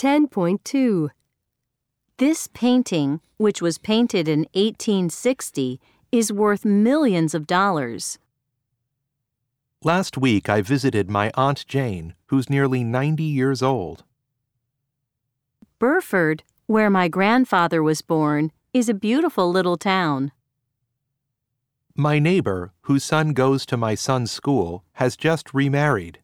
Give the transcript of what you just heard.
10.2 This painting, which was painted in 1860, is worth millions of dollars. Last week I visited my Aunt Jane, who's nearly 90 years old. Burford, where my grandfather was born, is a beautiful little town. My neighbor, whose son goes to my son's school, has just remarried.